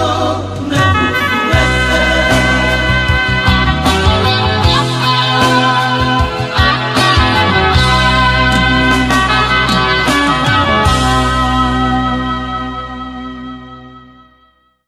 no, no.